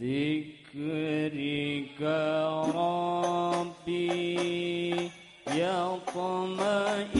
بذكرك ربي يطمئن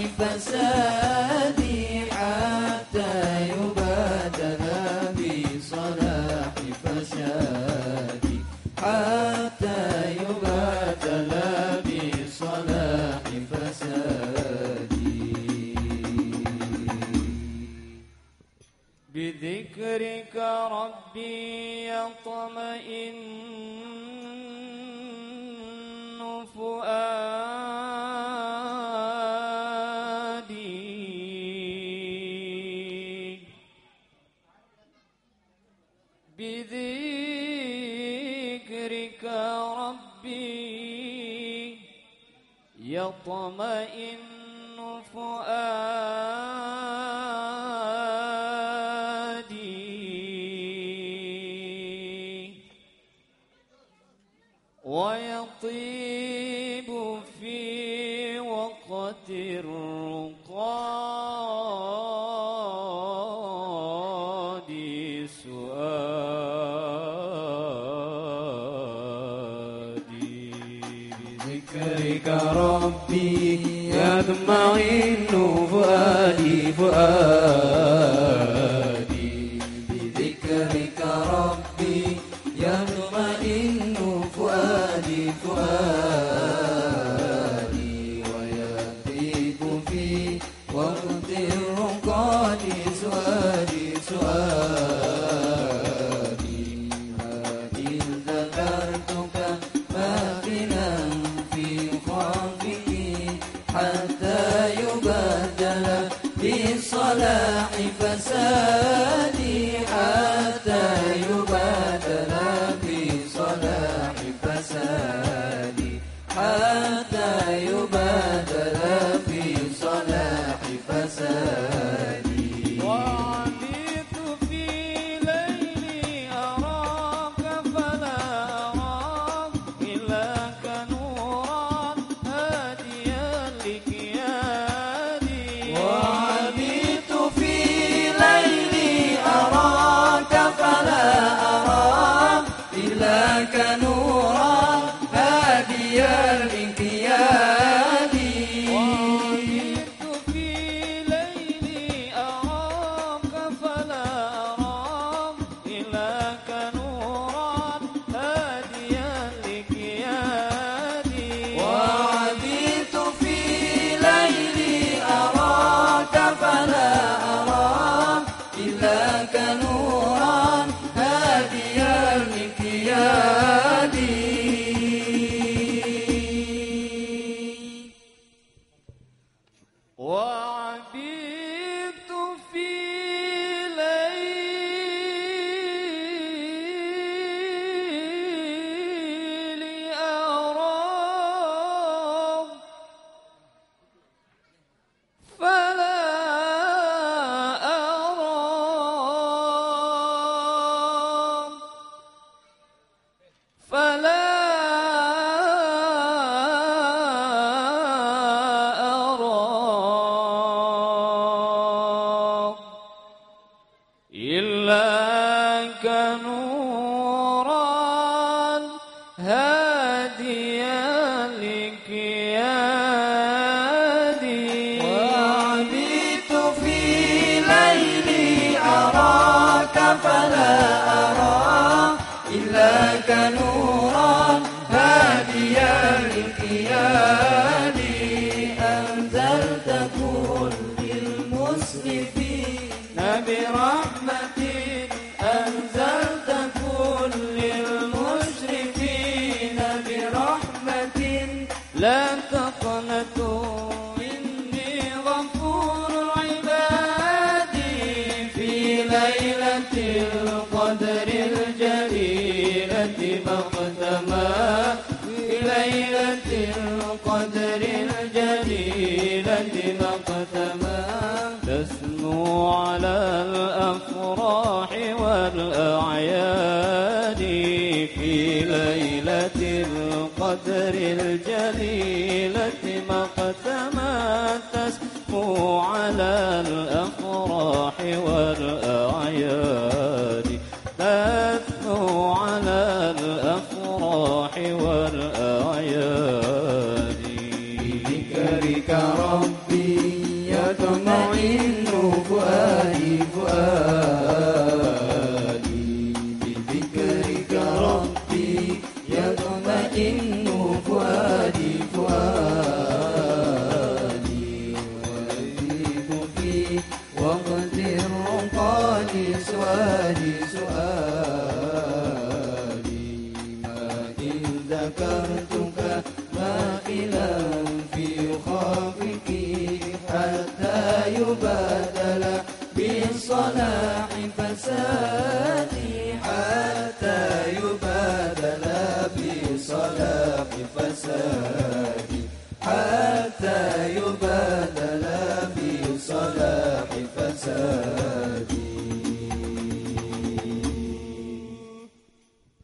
عن فسادي حتى يبادر بصلاح فسادي حتى يبادر بصلاح فسادي بذكرك ربي يطمئن يطمئن فؤادي. ويطيب في وقت الرقاد يا دمعين وفؤادي فؤادي. حتى يبدل صلاح فلا للقياد أنزلت كل المسرفين برحمة برحمة لا ليلة القدر الجليلة مقدما تسمو على الأفراح والأعياد. تسمو على الأفراح والأعياد. يطمئن فؤادي فؤادي وأزيد في وقت الرقاد سؤالي سؤالي ما إن ذكرتك ماخلا في خافقي حتى يبادل بالصلاح فسادي بالصلاح فسادي حتى يبادل